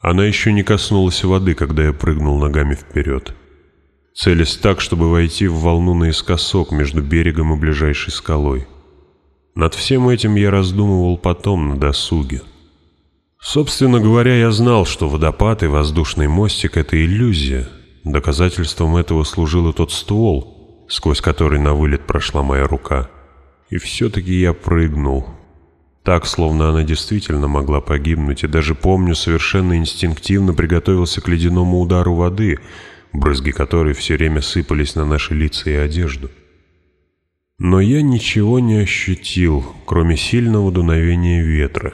Она еще не коснулась воды, когда я прыгнул ногами вперед, целясь так, чтобы войти в волну наискосок между берегом и ближайшей скалой. Над всем этим я раздумывал потом на досуге. Собственно говоря, я знал, что водопад и воздушный мостик — это иллюзия. Доказательством этого служил и тот ствол, сквозь который на вылет прошла моя рука. И все-таки я прыгнул, так, словно она действительно могла погибнуть, и даже, помню, совершенно инстинктивно приготовился к ледяному удару воды, брызги которой все время сыпались на наши лица и одежду. Но я ничего не ощутил, кроме сильного дуновения ветра,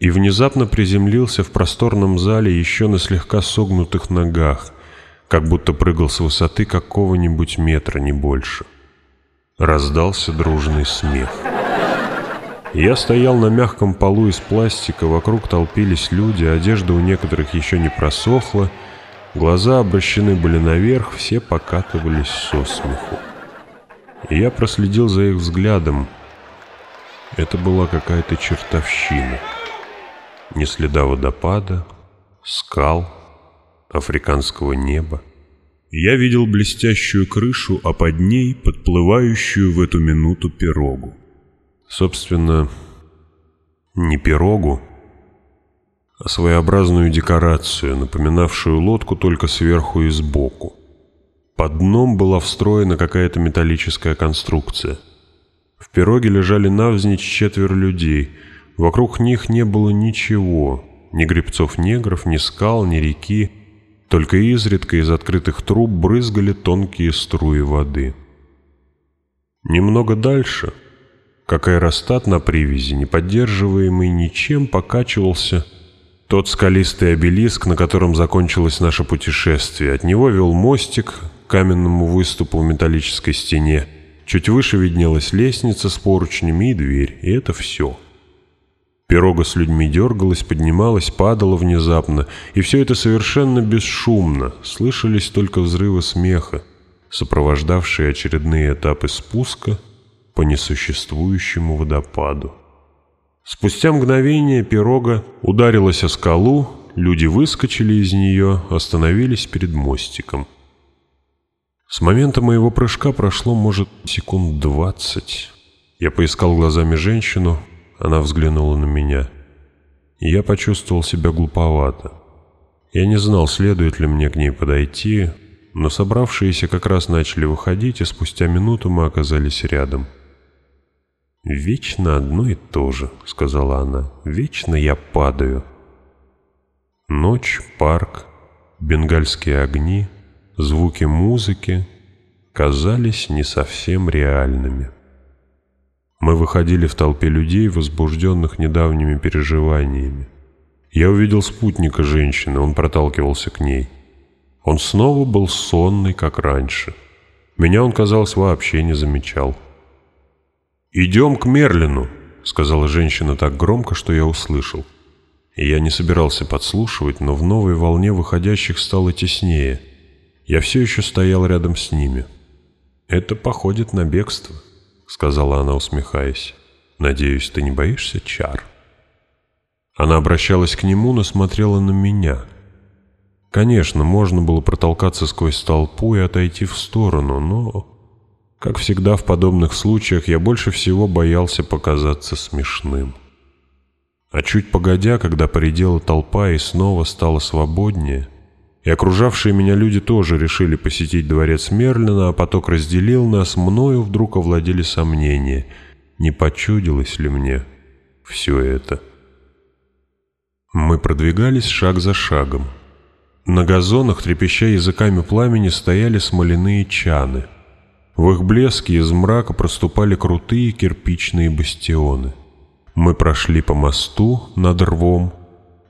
и внезапно приземлился в просторном зале еще на слегка согнутых ногах, как будто прыгал с высоты какого-нибудь метра, не больше. Раздался дружный смех. Я стоял на мягком полу из пластика, вокруг толпились люди, одежда у некоторых еще не просохла, глаза обращены были наверх, все покатывались со смеху. Я проследил за их взглядом. Это была какая-то чертовщина. Ни следа водопада, скал, африканского неба. Я видел блестящую крышу, а под ней подплывающую в эту минуту пирогу. Собственно, не пирогу, а своеобразную декорацию, напоминавшую лодку только сверху и сбоку. Под дном была встроена какая-то металлическая конструкция. В пироге лежали навзничь четверо людей. Вокруг них не было ничего, ни грибцов-негров, ни скал, ни реки. Только изредка из открытых труб брызгали тонкие струи воды. Немного дальше, как аэростат на привязи, не поддерживаемый ничем, покачивался тот скалистый обелиск, на котором закончилось наше путешествие. От него вел мостик к каменному выступу в металлической стене. Чуть выше виднелась лестница с поручнями и дверь, и это все. Пирога с людьми дергалась, поднималась, падала внезапно, и все это совершенно бесшумно, слышались только взрывы смеха, сопровождавшие очередные этапы спуска — по несуществующему водопаду. Спустя мгновение пирога ударилась о скалу, люди выскочили из нее, остановились перед мостиком. С момента моего прыжка прошло, может, секунд двадцать. Я поискал глазами женщину, она взглянула на меня. И я почувствовал себя глуповато. Я не знал, следует ли мне к ней подойти, но собравшиеся как раз начали выходить, и спустя минуту мы оказались рядом. — «Вечно одно и то же», — сказала она. «Вечно я падаю». Ночь, парк, бенгальские огни, звуки музыки казались не совсем реальными. Мы выходили в толпе людей, возбужденных недавними переживаниями. Я увидел спутника женщины, он проталкивался к ней. Он снова был сонный, как раньше. Меня он, казалось, вообще не замечал. «Идем к Мерлину», — сказала женщина так громко, что я услышал. Я не собирался подслушивать, но в новой волне выходящих стало теснее. Я все еще стоял рядом с ними. «Это походит на бегство», — сказала она, усмехаясь. «Надеюсь, ты не боишься чар?» Она обращалась к нему, но смотрела на меня. Конечно, можно было протолкаться сквозь толпу и отойти в сторону, но как всегда в подобных случаях я больше всего боялся показаться смешным. А чуть погодя, когда поредела толпа и снова стало свободнее, и окружавшие меня люди тоже решили посетить дворец Мерлина, а поток разделил нас, мною вдруг овладели сомнения, не почудилось ли мне все это. Мы продвигались шаг за шагом. На газонах, трепеща языками пламени, стояли смоляные чаны — в их блеске из мрака проступали крутые кирпичные бастионы. Мы прошли по мосту над рвом,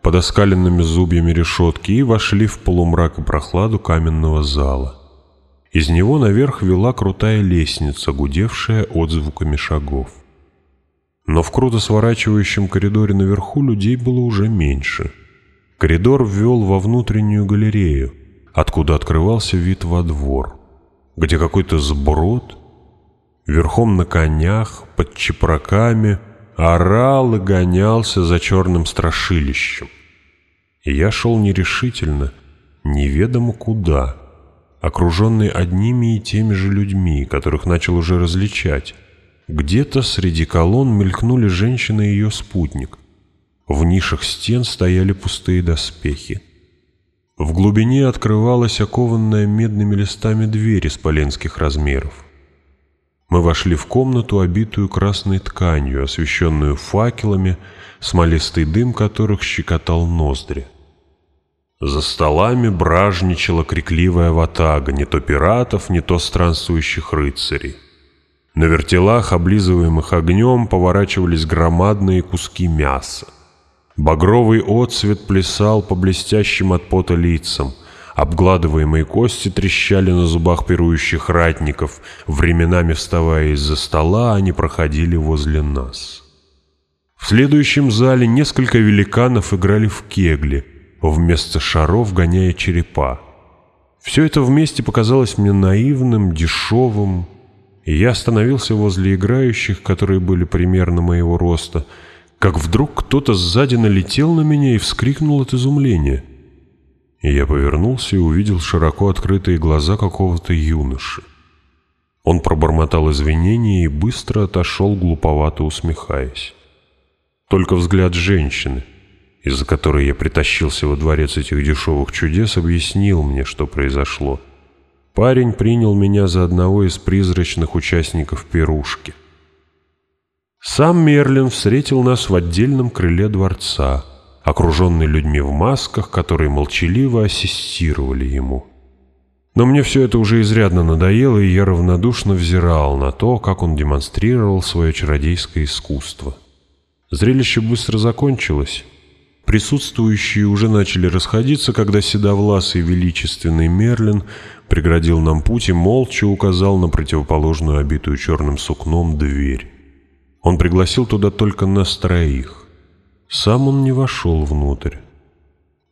под оскаленными зубьями решетки и вошли в полумрак и прохладу каменного зала. Из него наверх вела крутая лестница, гудевшая отзвуками шагов. Но в круто сворачивающем коридоре наверху людей было уже меньше. Коридор ввел во внутреннюю галерею, откуда открывался вид во двор — где какой-то сброд верхом на конях, под чепраками, орал и гонялся за черным страшилищем. И я шел нерешительно, неведомо куда, окруженный одними и теми же людьми, которых начал уже различать. Где-то среди колонн мелькнули женщина и ее спутник. В нишах стен стояли пустые доспехи. В глубине открывалась окованная медными листами дверь исполенских размеров. Мы вошли в комнату, обитую красной тканью, освещенную факелами, смолистый дым которых щекотал ноздри. За столами бражничала крикливая ватага, не то пиратов, не то странствующих рыцарей. На вертелах, облизываемых огнем, поворачивались громадные куски мяса. Багровый отсвет плясал по блестящим от пота лицам. Обгладываемые кости трещали на зубах пирующих ратников. Временами вставая из-за стола, они проходили возле нас. В следующем зале несколько великанов играли в кегли, вместо шаров гоняя черепа. Все это вместе показалось мне наивным, дешевым, и я остановился возле играющих, которые были примерно моего роста — как вдруг кто-то сзади налетел на меня и вскрикнул от изумления. И я повернулся и увидел широко открытые глаза какого-то юноши. Он пробормотал извинения и быстро отошел, глуповато усмехаясь. Только взгляд женщины, из-за которой я притащился во дворец этих дешевых чудес, объяснил мне, что произошло. Парень принял меня за одного из призрачных участников пирушки. Сам Мерлин встретил нас в отдельном крыле дворца, окруженный людьми в масках, которые молчаливо ассистировали ему. Но мне все это уже изрядно надоело, и я равнодушно взирал на то, как он демонстрировал свое чародейское искусство. Зрелище быстро закончилось. Присутствующие уже начали расходиться, когда седовласый величественный Мерлин преградил нам путь и молча указал на противоположную обитую черным сукном дверь. Он пригласил туда только нас троих. Сам он не вошел внутрь.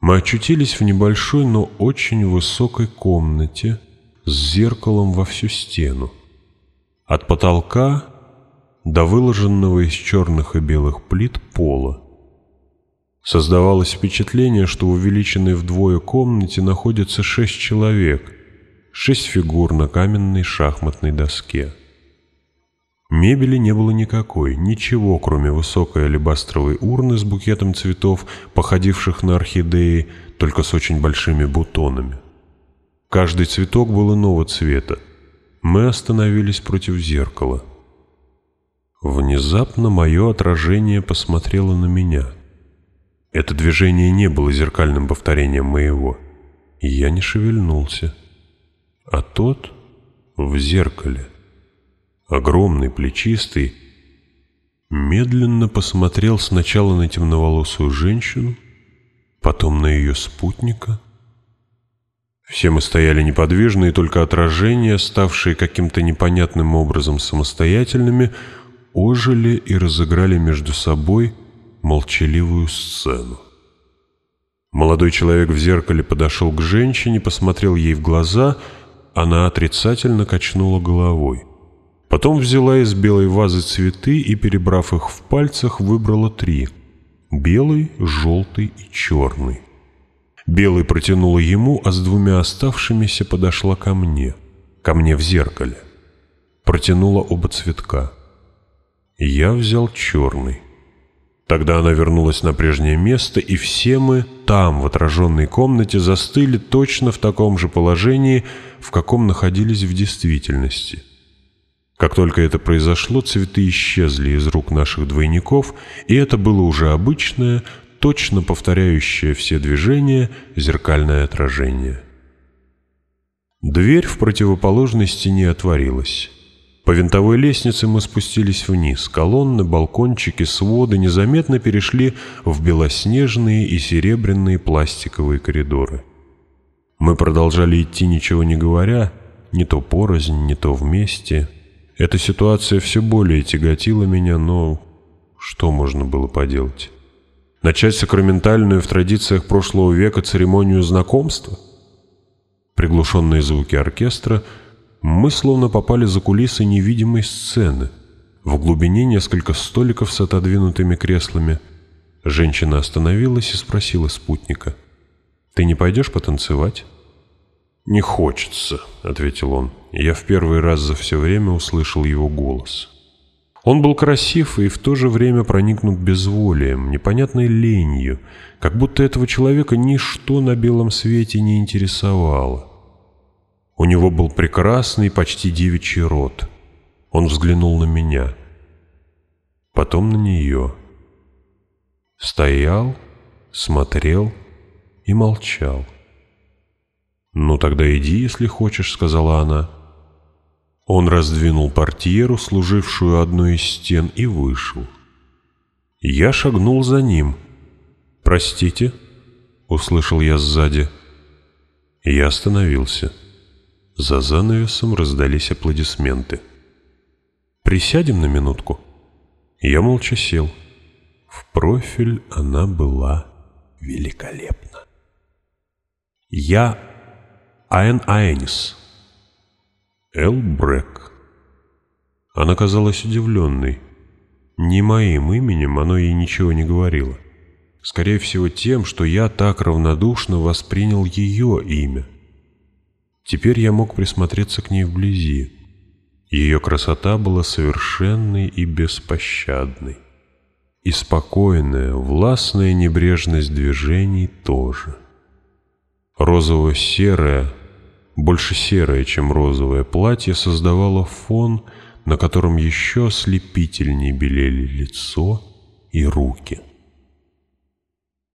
Мы очутились в небольшой, но очень высокой комнате с зеркалом во всю стену. От потолка до выложенного из черных и белых плит пола. Создавалось впечатление, что в увеличенной вдвое комнате находится шесть человек, шесть фигур на каменной шахматной доске. Мебели не было никакой, ничего, кроме высокой алебастровой урны с букетом цветов, походивших на орхидеи, только с очень большими бутонами. Каждый цветок был иного цвета. Мы остановились против зеркала. Внезапно мое отражение посмотрело на меня. Это движение не было зеркальным повторением моего. И я не шевельнулся. А тот в зеркале — огромный, плечистый, медленно посмотрел сначала на темноволосую женщину, потом на ее спутника. Все мы стояли неподвижно, и только отражения, ставшие каким-то непонятным образом самостоятельными, ожили и разыграли между собой молчаливую сцену. Молодой человек в зеркале подошел к женщине, посмотрел ей в глаза, она отрицательно качнула головой. Потом взяла из белой вазы цветы и, перебрав их в пальцах, выбрала три – белый, желтый и черный. Белый протянула ему, а с двумя оставшимися подошла ко мне, ко мне в зеркале. Протянула оба цветка. Я взял черный. Тогда она вернулась на прежнее место, и все мы там, в отраженной комнате, застыли точно в таком же положении, в каком находились в действительности – как только это произошло, цветы исчезли из рук наших двойников, и это было уже обычное, точно повторяющее все движения зеркальное отражение. Дверь в противоположной стене отворилась. По винтовой лестнице мы спустились вниз. Колонны, балкончики, своды незаметно перешли в белоснежные и серебряные пластиковые коридоры. Мы продолжали идти, ничего не говоря, не то порознь, не то вместе — эта ситуация все более тяготила меня, но что можно было поделать? Начать сакраментальную в традициях прошлого века церемонию знакомства? Приглушенные звуки оркестра, мы словно попали за кулисы невидимой сцены. В глубине несколько столиков с отодвинутыми креслами. Женщина остановилась и спросила спутника. «Ты не пойдешь потанцевать?» «Не хочется», — ответил он. Я в первый раз за все время услышал его голос. Он был красив и в то же время проникнут безволием, непонятной ленью, как будто этого человека ничто на белом свете не интересовало. У него был прекрасный, почти девичий рот. Он взглянул на меня, потом на нее. Стоял, смотрел и молчал. «Ну тогда иди, если хочешь», — сказала она. Он раздвинул портьеру, служившую одной из стен, и вышел. Я шагнул за ним. «Простите?» — услышал я сзади. Я остановился. За занавесом раздались аплодисменты. «Присядем на минутку?» Я молча сел. В профиль она была великолепна. Я Айн Айнис. Эл Брэк. Она казалась удивленной. Не моим именем оно ей ничего не говорило. Скорее всего тем, что я так равнодушно воспринял ее имя. Теперь я мог присмотреться к ней вблизи. Ее красота была совершенной и беспощадной. И спокойная, властная небрежность движений тоже. Розово-серая, больше серое, чем розовое платье, создавало фон, на котором еще слепительнее белели лицо и руки.